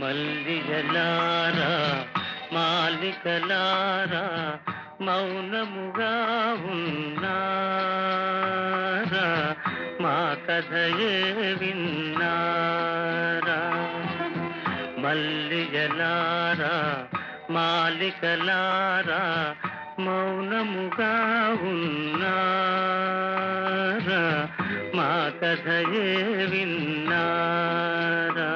మల్లిగలారా మాలికలారా మౌనముగా ఉన్నారా? మా కథయే విన్నారా? మల్లిగలారా మాలికలారా మౌనముగా ఉన్నా మా కథయే విన్నారా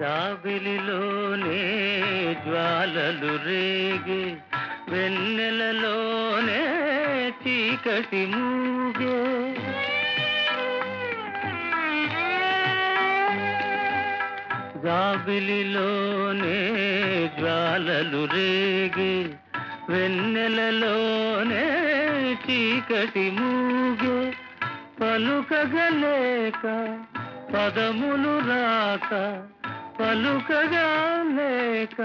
జాబిలిలోనే జ్వాలలు రేగి వెన్నెలలోనే చీకటి మూగే. జాబిలిలోనే జ్వాలలు రేగి వెన్నెలలోనే చీకటి మూగే. పలుకగలేక పదములు రాక పలుకగా లేక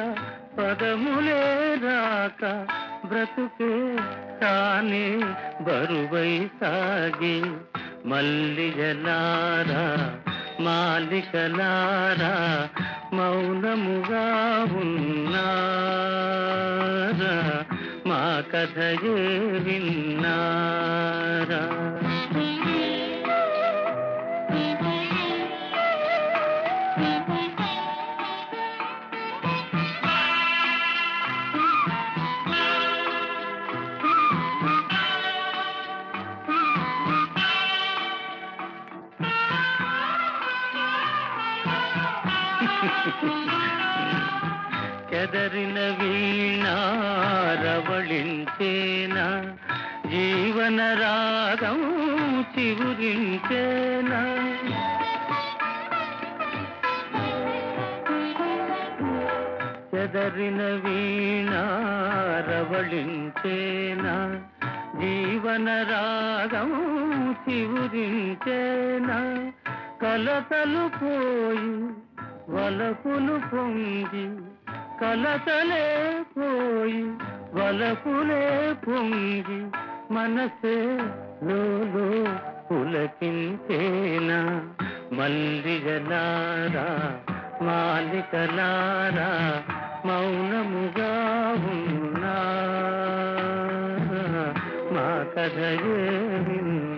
పదములే రాక బ్రతుకే తానే బరువై సాగి మల్లిగలారా మాలికలారా మౌనముగా ఉన్నారా మా కథయే విన్నారా? చెదరిన వీణారవళించేనా జీవన రాగం చివురించేనా? చెదరిన వీణారవళించేనా జీవన రాగం చివురించేనా? కలతలు పోయి వలపులు పొంగి కలతలే పోయి వలపులే పొంగి మనసే లోలో పులకించేనా? మల్లిగలారా మాలికలారా మౌనముగా ఉన్నా? మా కథయే నిన్న